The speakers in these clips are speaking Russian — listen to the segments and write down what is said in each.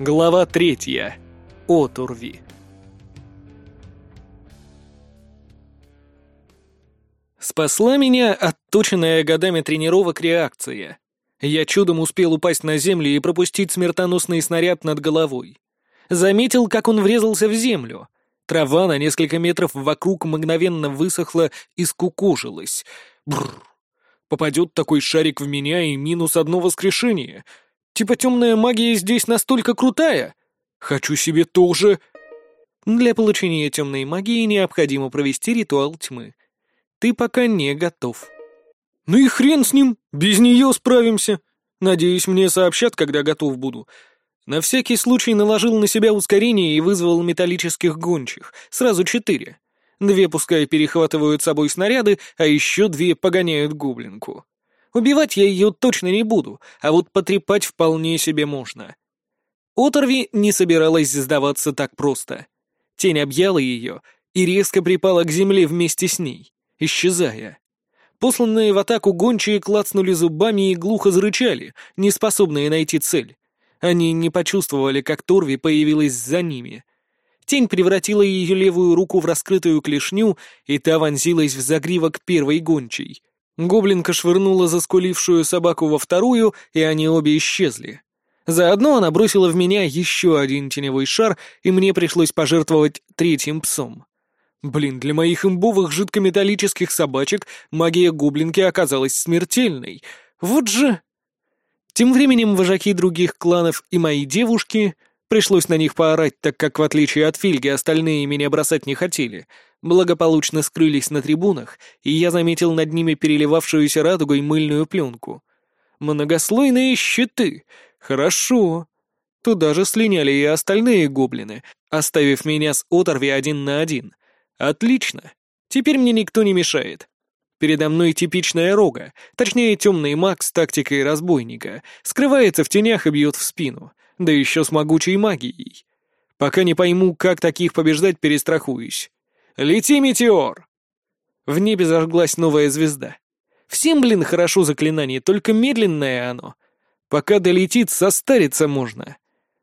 Глава третья. Отурви. Спасла меня отточенная годами тренировок реакция. Я чудом успел упасть на землю и пропустить смертоносный снаряд над головой. Заметил, как он врезался в землю. Трава на несколько метров вокруг мгновенно высохла и скукожилась. Бррр. Попадет такой шарик в меня и минус одно воскрешение — Типа темная магия здесь настолько крутая? Хочу себе тоже. Для получения темной магии необходимо провести ритуал тьмы. Ты пока не готов. Ну и хрен с ним, без нее справимся. Надеюсь, мне сообщат, когда готов буду. На всякий случай наложил на себя ускорение и вызвал металлических гончих. Сразу четыре. Две пускай перехватывают собой снаряды, а еще две погоняют гоблинку. Убивать я ее точно не буду, а вот потрепать вполне себе можно. Оторви не собиралась сдаваться так просто. Тень объяла ее и резко припала к земле вместе с ней, исчезая. Посланные в атаку гончие клацнули зубами и глухо зарычали, не способные найти цель. Они не почувствовали, как Торви появилась за ними. Тень превратила ее левую руку в раскрытую клешню, и та вонзилась в загривок первой гончей. Гоблинка швырнула заскулившую собаку во вторую, и они обе исчезли. Заодно она бросила в меня еще один теневой шар, и мне пришлось пожертвовать третьим псом. Блин, для моих имбовых жидкометаллических собачек магия гоблинки оказалась смертельной. Вот же... Тем временем вожаки других кланов и мои девушки Пришлось на них поорать, так как, в отличие от Фильги, остальные меня бросать не хотели. Благополучно скрылись на трибунах, и я заметил над ними переливавшуюся радугой мыльную пленку. Многослойные щиты. Хорошо. Туда же слиняли и остальные гоблины, оставив меня с оторви один на один. Отлично. Теперь мне никто не мешает. Передо мной типичная рога, точнее темный маг с тактикой разбойника, скрывается в тенях и бьет в спину да еще с могучей магией. Пока не пойму, как таких побеждать, перестрахуюсь. Лети, метеор! В небе зажглась новая звезда. Всем, блин, хорошо заклинание, только медленное оно. Пока долетит, состариться можно.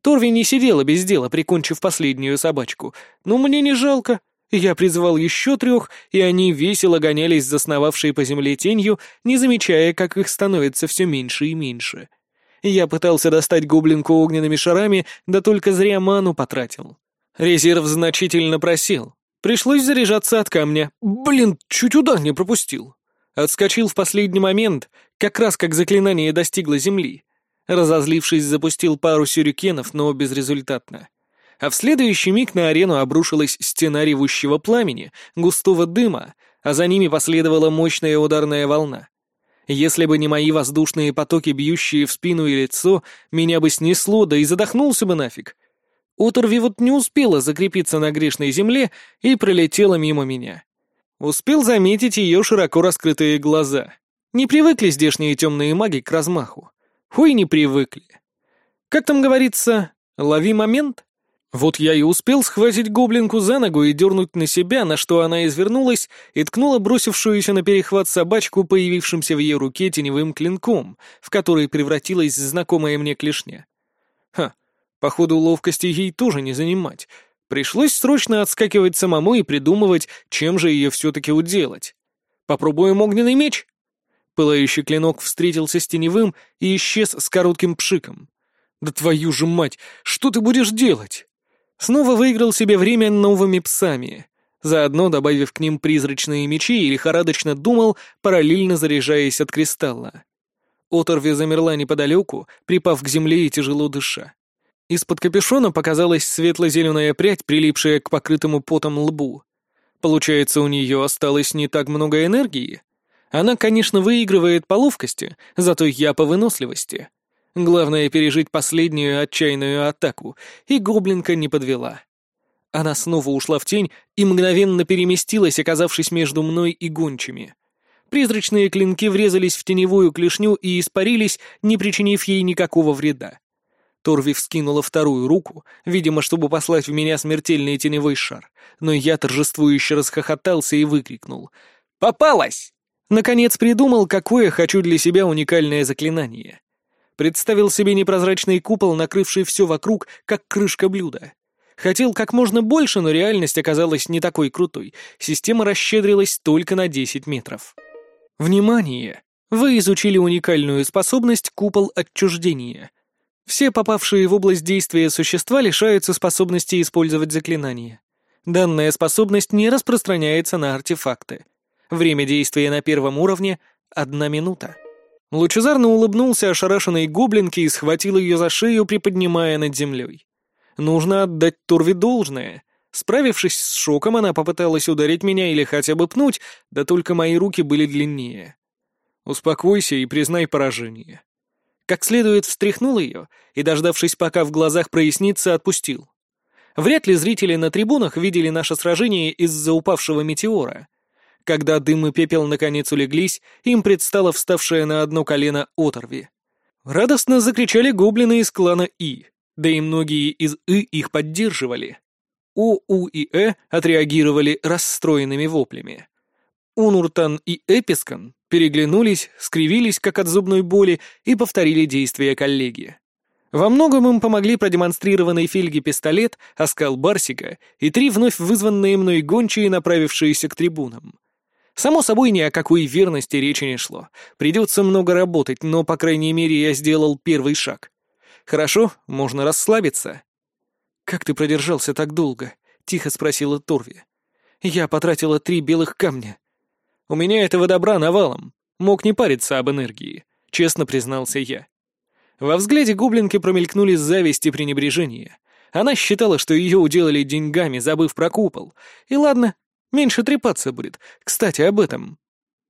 Торви не сидела без дела, прикончив последнюю собачку. Но мне не жалко. Я призвал еще трех, и они весело гонялись за сновавшей по земле тенью, не замечая, как их становится все меньше и меньше. — я пытался достать гоблинку огненными шарами, да только зря ману потратил. Резерв значительно просел. Пришлось заряжаться от камня. Блин, чуть удар не пропустил. Отскочил в последний момент, как раз как заклинание достигло земли. Разозлившись, запустил пару сюрикенов, но безрезультатно. А в следующий миг на арену обрушилась стена ревущего пламени, густого дыма, а за ними последовала мощная ударная волна. Если бы не мои воздушные потоки, бьющие в спину и лицо, меня бы снесло, да и задохнулся бы нафиг. Уторви вот не успела закрепиться на грешной земле и пролетела мимо меня. Успел заметить ее широко раскрытые глаза. Не привыкли здешние темные маги к размаху. Хуй не привыкли. Как там говорится, лови момент? Вот я и успел схватить гоблинку за ногу и дернуть на себя, на что она извернулась и ткнула бросившуюся на перехват собачку, появившимся в ее руке теневым клинком, в который превратилась знакомая мне клешня. Ха, походу ловкости ей тоже не занимать. Пришлось срочно отскакивать самому и придумывать, чем же ее все-таки уделать. Попробуем огненный меч? Пылающий клинок встретился с теневым и исчез с коротким пшиком. «Да твою же мать, что ты будешь делать?» Снова выиграл себе время новыми псами, заодно добавив к ним призрачные мечи и лихорадочно думал, параллельно заряжаясь от кристалла. Оторви замерла неподалеку, припав к земле и тяжело дыша. Из-под капюшона показалась светло-зеленая прядь, прилипшая к покрытому потом лбу. Получается, у нее осталось не так много энергии? Она, конечно, выигрывает по ловкости, зато я по выносливости. Главное — пережить последнюю отчаянную атаку, и гоблинка не подвела. Она снова ушла в тень и мгновенно переместилась, оказавшись между мной и гончими. Призрачные клинки врезались в теневую клешню и испарились, не причинив ей никакого вреда. Торви вскинула вторую руку, видимо, чтобы послать в меня смертельный теневой шар, но я торжествующе расхохотался и выкрикнул «Попалась!» Наконец придумал, какое хочу для себя уникальное заклинание. Представил себе непрозрачный купол, накрывший все вокруг, как крышка блюда. Хотел как можно больше, но реальность оказалась не такой крутой. Система расщедрилась только на 10 метров. Внимание! Вы изучили уникальную способность «Купол отчуждения». Все попавшие в область действия существа лишаются способности использовать заклинания. Данная способность не распространяется на артефакты. Время действия на первом уровне — одна минута. Лучезарно улыбнулся ошарашенной гоблинке и схватил ее за шею, приподнимая над землей. Нужно отдать Турви должное. Справившись с шоком, она попыталась ударить меня или хотя бы пнуть, да только мои руки были длиннее. Успокойся и признай поражение. Как следует встряхнул ее и, дождавшись, пока в глазах прояснится, отпустил. Вряд ли зрители на трибунах видели наше сражение из-за упавшего метеора. Когда дым и пепел наконец улеглись, им предстала вставшая на одно колено оторви. Радостно закричали гоблины из клана И, да и многие из И их поддерживали. О, У и Э отреагировали расстроенными воплями. Унуртан и Эпискан переглянулись, скривились, как от зубной боли, и повторили действия коллеги. Во многом им помогли продемонстрированный Фильге пистолет, оскал Барсика и три вновь вызванные мной гончие, направившиеся к трибунам. Само собой, ни о какой верности речи не шло. Придется много работать, но, по крайней мере, я сделал первый шаг. Хорошо, можно расслабиться. «Как ты продержался так долго?» — тихо спросила Торви. «Я потратила три белых камня». «У меня этого добра навалом. Мог не париться об энергии», — честно признался я. Во взгляде гоблинки промелькнули зависть и пренебрежение. Она считала, что ее уделали деньгами, забыв про купол. И ладно, меньше трепаться будет. Кстати, об этом.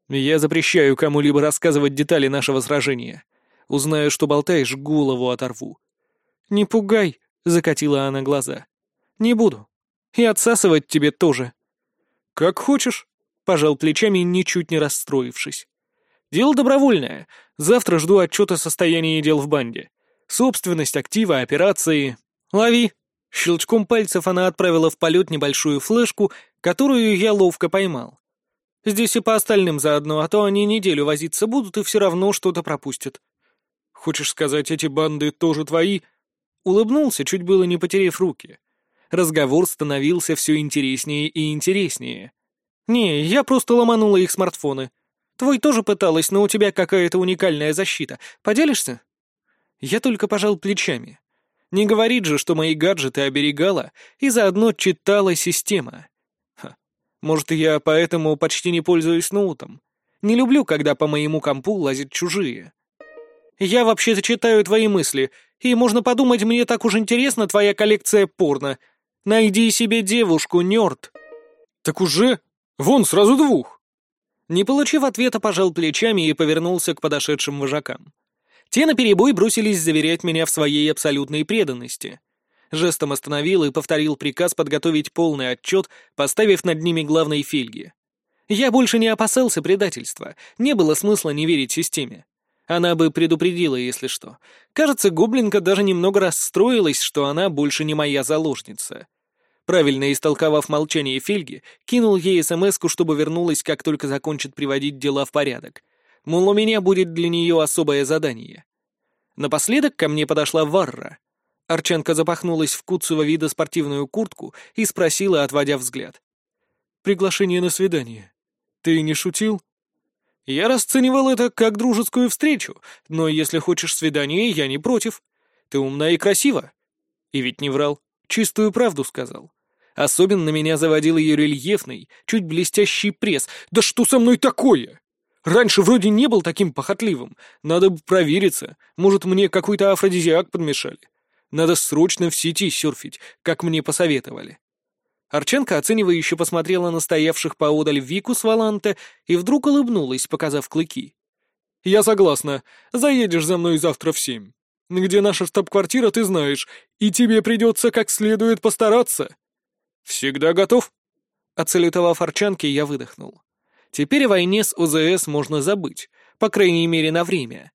Я запрещаю кому-либо рассказывать детали нашего сражения. Узнаю, что болтаешь, голову оторву. «Не пугай», — закатила она глаза. «Не буду. И отсасывать тебе тоже». «Как хочешь», — пожал плечами, ничуть не расстроившись. Дело добровольное. Завтра жду отчета о состоянии дел в банде. Собственность, активы, операции. Лови. Щелчком пальцев она отправила в полет небольшую флешку, которую я ловко поймал. Здесь и по остальным заодно, а то они неделю возиться будут и все равно что-то пропустят. Хочешь сказать, эти банды тоже твои? Улыбнулся, чуть было не потеряв руки. Разговор становился все интереснее и интереснее. Не, я просто ломанула их смартфоны. Твой тоже пыталась, но у тебя какая-то уникальная защита. Поделишься?» Я только пожал плечами. Не говорит же, что мои гаджеты оберегала и заодно читала система. Ха. Может, я поэтому почти не пользуюсь ноутом. Не люблю, когда по моему компу лазят чужие. Я вообще-то читаю твои мысли, и можно подумать, мне так уж интересна твоя коллекция порно. Найди себе девушку, нерд. Так уже? Вон, сразу двух. Не получив ответа, пожал плечами и повернулся к подошедшим вожакам. Те наперебой бросились заверять меня в своей абсолютной преданности. Жестом остановил и повторил приказ подготовить полный отчет, поставив над ними главной фельги. Я больше не опасался предательства, не было смысла не верить системе. Она бы предупредила, если что. Кажется, гоблинка даже немного расстроилась, что она больше не моя заложница. Правильно истолковав молчание Фельги, кинул ей смс чтобы вернулась, как только закончит приводить дела в порядок. Мол, у меня будет для нее особое задание. Напоследок ко мне подошла Варра. Арченко запахнулась в куцого вида спортивную куртку и спросила, отводя взгляд. «Приглашение на свидание. Ты не шутил?» «Я расценивал это как дружескую встречу, но если хочешь свидание, я не против. Ты умна и красива». И ведь не врал, чистую правду сказал. Особенно меня заводил ее рельефный, чуть блестящий пресс. «Да что со мной такое? Раньше вроде не был таким похотливым. Надо бы провериться. Может, мне какой-то афродизиак подмешали. Надо срочно в сети серфить, как мне посоветовали». Арченко оценивающе посмотрела на стоявших поодаль Вику с Валанте и вдруг улыбнулась, показав клыки. «Я согласна. Заедешь за мной завтра в семь. Где наша штаб-квартира, ты знаешь, и тебе придется как следует постараться». «Всегда готов?» Отсалютовав арчанке, я выдохнул. Теперь о войне с ОЗС можно забыть, по крайней мере на время.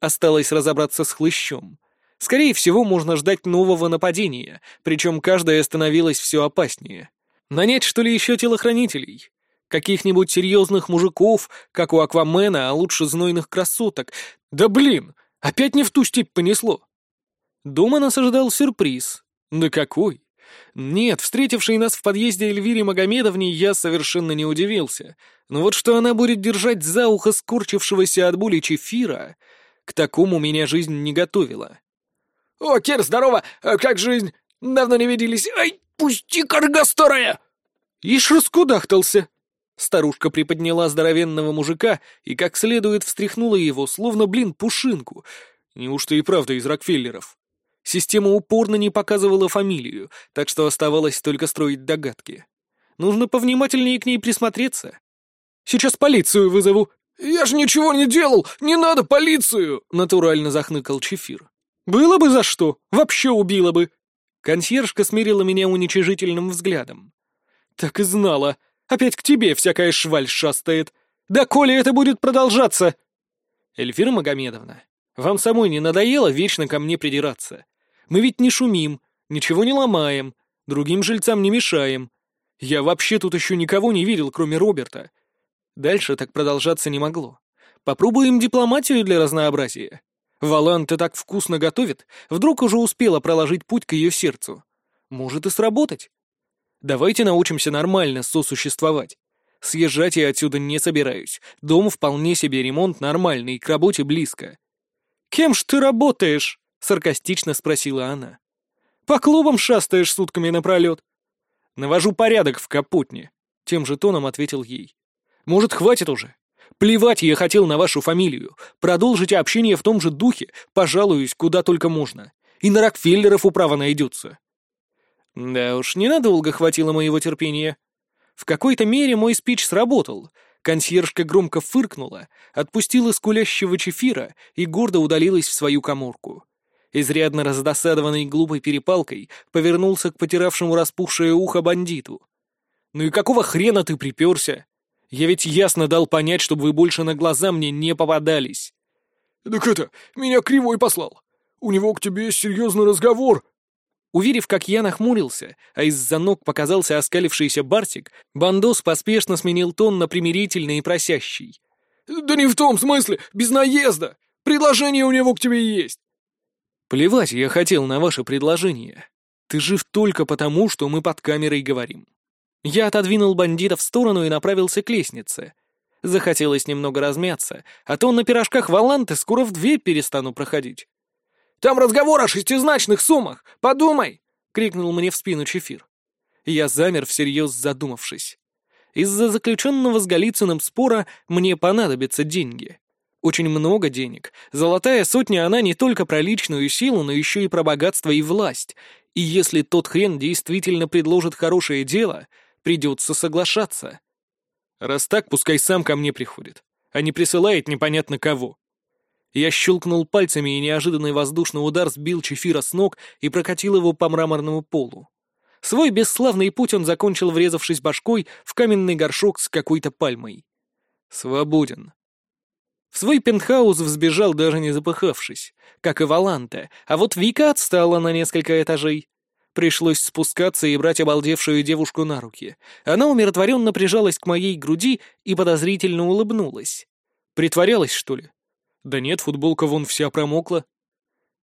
Осталось разобраться с хлыщом. Скорее всего, можно ждать нового нападения, причем каждое становилось все опаснее. Нанять, что ли, еще телохранителей? Каких-нибудь серьезных мужиков, как у Аквамена, а лучше знойных красоток. Да блин, Опять не в ту степь понесло. Дома нас ожидал сюрприз. Да какой? Нет, встретившей нас в подъезде Эльвире Магомедовне я совершенно не удивился. Но вот что она будет держать за ухо скорчившегося от боли чефира, к такому меня жизнь не готовила. «О, Кир, здорово! А как жизнь? Давно не виделись. Ай, пусти, корга старая!» Ишь раскудахтался. Старушка приподняла здоровенного мужика и как следует встряхнула его, словно, блин, пушинку. Неужто и правда из Рокфеллеров? Система упорно не показывала фамилию, так что оставалось только строить догадки. Нужно повнимательнее к ней присмотреться. Сейчас полицию вызову. Я же ничего не делал, не надо полицию, натурально захныкал Чефир. Было бы за что, вообще убило бы. Консьержка смирила меня уничижительным взглядом. Так и знала. Опять к тебе всякая шваль шастает. Да коли это будет продолжаться? Эльфира Магомедовна, вам самой не надоело вечно ко мне придираться? Мы ведь не шумим, ничего не ломаем, другим жильцам не мешаем. Я вообще тут еще никого не видел, кроме Роберта. Дальше так продолжаться не могло. Попробуем дипломатию для разнообразия. Валанта так вкусно готовит, вдруг уже успела проложить путь к ее сердцу. Может и сработать. Давайте научимся нормально сосуществовать. Съезжать я отсюда не собираюсь. Дом вполне себе ремонт нормальный, к работе близко. «Кем ж ты работаешь?» — саркастично спросила она. «По клубам шастаешь сутками напролет». «Навожу порядок в капотне», — тем же тоном ответил ей. «Может, хватит уже? Плевать я хотел на вашу фамилию. Продолжите общение в том же духе, пожалуюсь, куда только можно. И на Рокфеллеров управа найдется». Да уж, ненадолго хватило моего терпения. В какой-то мере мой спич сработал. Консьержка громко фыркнула, отпустила скулящего чефира и гордо удалилась в свою коморку изрядно раздосадованный глупой перепалкой, повернулся к потиравшему распухшее ухо бандиту. «Ну и какого хрена ты приперся? Я ведь ясно дал понять, чтобы вы больше на глаза мне не попадались». «Так это, меня Кривой послал. У него к тебе серьезный разговор». Уверив, как я нахмурился, а из-за ног показался оскалившийся Барсик, Бандос поспешно сменил тон на примирительный и просящий. «Да не в том смысле, без наезда. Предложение у него к тебе есть. Плевать я хотел на ваше предложение. Ты жив только потому, что мы под камерой говорим. Я отодвинул бандита в сторону и направился к лестнице. Захотелось немного размяться, а то на пирожках Валанты скоро в дверь перестану проходить. «Там разговор о шестизначных суммах! Подумай!» — крикнул мне в спину Чефир. Я замер, всерьез задумавшись. Из-за заключенного с Голицыным спора мне понадобятся деньги. Очень много денег. Золотая сотня, она не только про личную силу, но еще и про богатство и власть. И если тот хрен действительно предложит хорошее дело, придется соглашаться. Раз так, пускай сам ко мне приходит, а не присылает непонятно кого. Я щелкнул пальцами, и неожиданный воздушный удар сбил Чефира с ног и прокатил его по мраморному полу. Свой бесславный путь он закончил, врезавшись башкой в каменный горшок с какой-то пальмой. Свободен. В свой пентхаус взбежал, даже не запыхавшись, как и Валанта, а вот Вика отстала на несколько этажей. Пришлось спускаться и брать обалдевшую девушку на руки. Она умиротворенно прижалась к моей груди и подозрительно улыбнулась. Притворялась, что ли? Да нет, футболка вон вся промокла.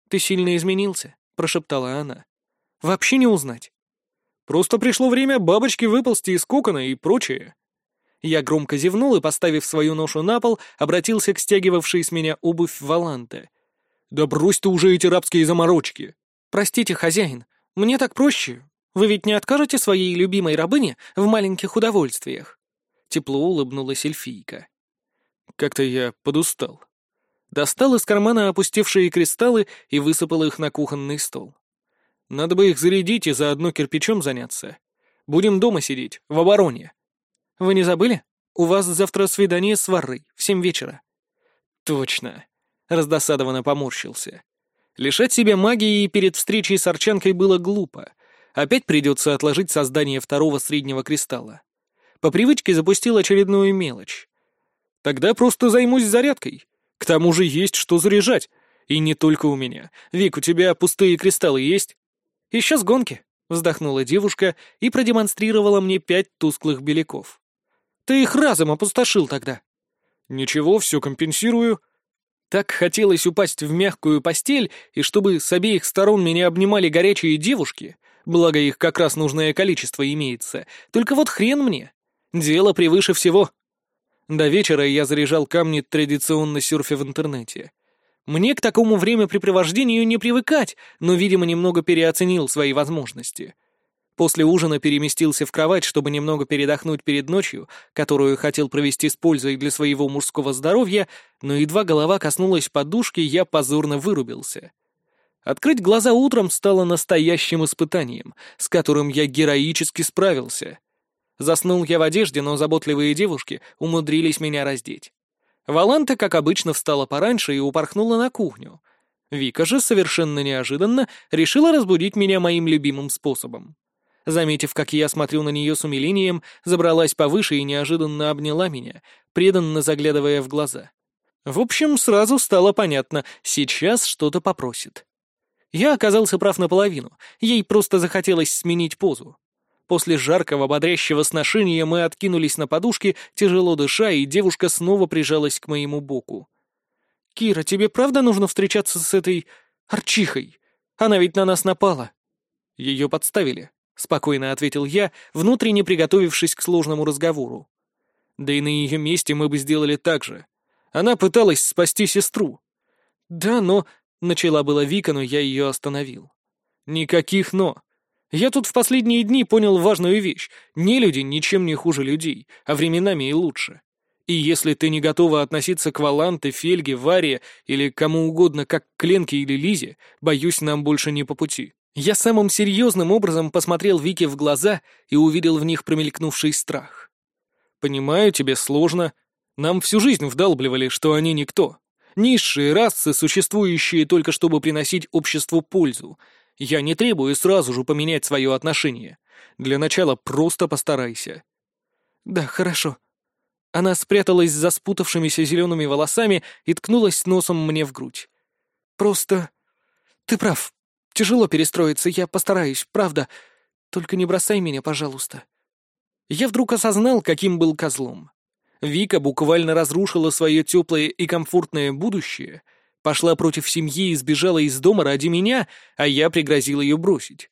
«Ты сильно изменился», — прошептала она. «Вообще не узнать. Просто пришло время бабочки выползти из кокона и прочее». Я громко зевнул и, поставив свою ношу на пол, обратился к стягивавшей с меня обувь Валанте. «Да брось ты уже эти рабские заморочки!» «Простите, хозяин, мне так проще. Вы ведь не откажете своей любимой рабыне в маленьких удовольствиях?» Тепло улыбнулась эльфийка. Как-то я подустал. Достал из кармана опустевшие кристаллы и высыпал их на кухонный стол. Надо бы их зарядить и заодно кирпичом заняться. Будем дома сидеть, в обороне. Вы не забыли? У вас завтра свидание с Варрой в семь вечера». «Точно», — раздосадованно поморщился. Лишать себя магии перед встречей с Арчанкой было глупо. Опять придется отложить создание второго среднего кристалла. По привычке запустил очередную мелочь. Тогда просто займусь зарядкой. К тому же есть что заряжать. И не только у меня. Вик, у тебя пустые кристаллы есть? Еще с гонки, вздохнула девушка и продемонстрировала мне пять тусклых беляков. Ты их разом опустошил тогда. Ничего, все компенсирую. Так хотелось упасть в мягкую постель, и чтобы с обеих сторон меня обнимали горячие девушки, благо их как раз нужное количество имеется, только вот хрен мне. Дело превыше всего. До вечера я заряжал камни традиционно серфя в интернете. Мне к такому времяпрепровождению не привыкать, но, видимо, немного переоценил свои возможности — После ужина переместился в кровать, чтобы немного передохнуть перед ночью, которую хотел провести с пользой для своего мужского здоровья, но едва голова коснулась подушки, я позорно вырубился. Открыть глаза утром стало настоящим испытанием, с которым я героически справился. Заснул я в одежде, но заботливые девушки умудрились меня раздеть. Валанта, как обычно, встала пораньше и упорхнула на кухню. Вика же, совершенно неожиданно, решила разбудить меня моим любимым способом. Заметив, как я смотрю на нее с умилением, забралась повыше и неожиданно обняла меня, преданно заглядывая в глаза. В общем, сразу стало понятно, сейчас что-то попросит. Я оказался прав наполовину, ей просто захотелось сменить позу. После жаркого, бодрящего сношения мы откинулись на подушки, тяжело дыша, и девушка снова прижалась к моему боку. «Кира, тебе правда нужно встречаться с этой... Арчихой? Она ведь на нас напала». Ее подставили. — спокойно ответил я, внутренне приготовившись к сложному разговору. «Да и на ее месте мы бы сделали так же. Она пыталась спасти сестру». «Да, но...» — начала была Вика, но я ее остановил. «Никаких «но». Я тут в последние дни понял важную вещь. Не люди ничем не хуже людей, а временами и лучше. И если ты не готова относиться к Валанте, Фельге, Варе или кому угодно, как к Ленке или Лизе, боюсь, нам больше не по пути. Я самым серьезным образом посмотрел Вике в глаза и увидел в них промелькнувший страх. «Понимаю, тебе сложно. Нам всю жизнь вдалбливали, что они никто. Низшие расы, существующие только чтобы приносить обществу пользу. Я не требую сразу же поменять свое отношение. Для начала просто постарайся». «Да, хорошо». Она спряталась за спутавшимися зелеными волосами и ткнулась носом мне в грудь. «Просто... Ты прав, Тяжело перестроиться, я постараюсь, правда. Только не бросай меня, пожалуйста». Я вдруг осознал, каким был козлом. Вика буквально разрушила свое теплое и комфортное будущее, пошла против семьи и сбежала из дома ради меня, а я пригрозил ее бросить.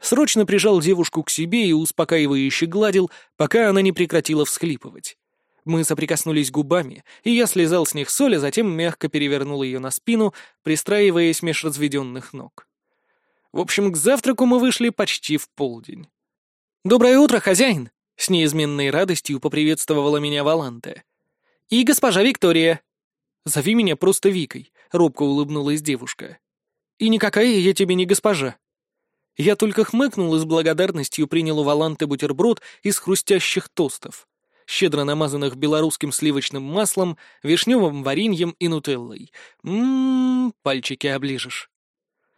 Срочно прижал девушку к себе и успокаивающе гладил, пока она не прекратила всхлипывать. Мы соприкоснулись губами, и я слезал с них соль, а затем мягко перевернул ее на спину, пристраиваясь меж разведенных ног. В общем, к завтраку мы вышли почти в полдень. «Доброе утро, хозяин!» — с неизменной радостью поприветствовала меня Валанте. «И госпожа Виктория!» «Зови меня просто Викой», — робко улыбнулась девушка. «И никакая я тебе не госпожа». Я только хмыкнул и с благодарностью принял у Валанты бутерброд из хрустящих тостов, щедро намазанных белорусским сливочным маслом, вишневым вареньем и нутеллой. Ммм, пальчики оближешь.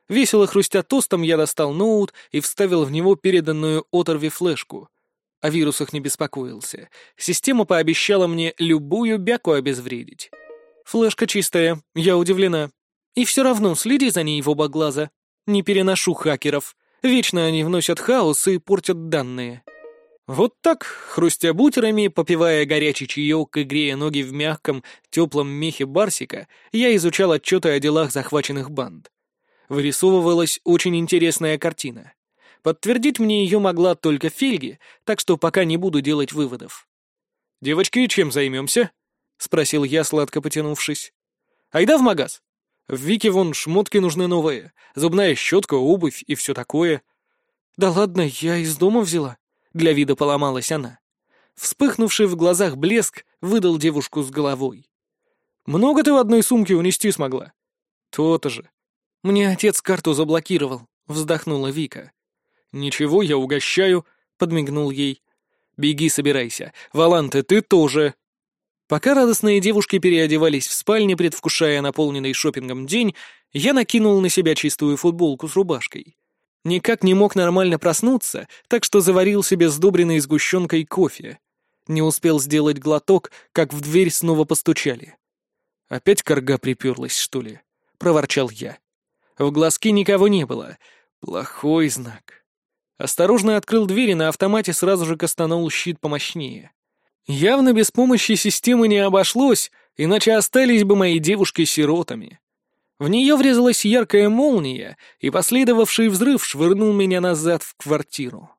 Весело хрустя тостом, я достал ноут и вставил в него переданную оторви флешку. О вирусах не беспокоился. Система пообещала мне любую бяку обезвредить. Флешка чистая, я удивлена. И все равно следи за ней в оба глаза. Не переношу хакеров. Вечно они вносят хаос и портят данные. Вот так, хрустя бутерами, попивая горячий чаек и грея ноги в мягком, теплом мехе барсика, я изучал отчеты о делах захваченных банд вырисовывалась очень интересная картина. Подтвердить мне ее могла только Фельги, так что пока не буду делать выводов. «Девочки, чем займемся?» — спросил я, сладко потянувшись. «Айда в магаз. В Вике вон шмотки нужны новые, зубная щетка, обувь и все такое». «Да ладно, я из дома взяла», — для вида поломалась она. Вспыхнувший в глазах блеск выдал девушку с головой. «Много ты в одной сумке унести смогла?» «То-то же. «Мне отец карту заблокировал», — вздохнула Вика. «Ничего, я угощаю», — подмигнул ей. «Беги, собирайся. Валанте, ты тоже». Пока радостные девушки переодевались в спальне, предвкушая наполненный шопингом день, я накинул на себя чистую футболку с рубашкой. Никак не мог нормально проснуться, так что заварил себе сдобренный сгущенкой кофе. Не успел сделать глоток, как в дверь снова постучали. «Опять корга приперлась, что ли?» — проворчал я. В глазке никого не было. Плохой знак. Осторожно открыл дверь и на автомате сразу же кастанул щит помощнее. Явно без помощи системы не обошлось, иначе остались бы мои девушки сиротами. В нее врезалась яркая молния, и последовавший взрыв швырнул меня назад в квартиру.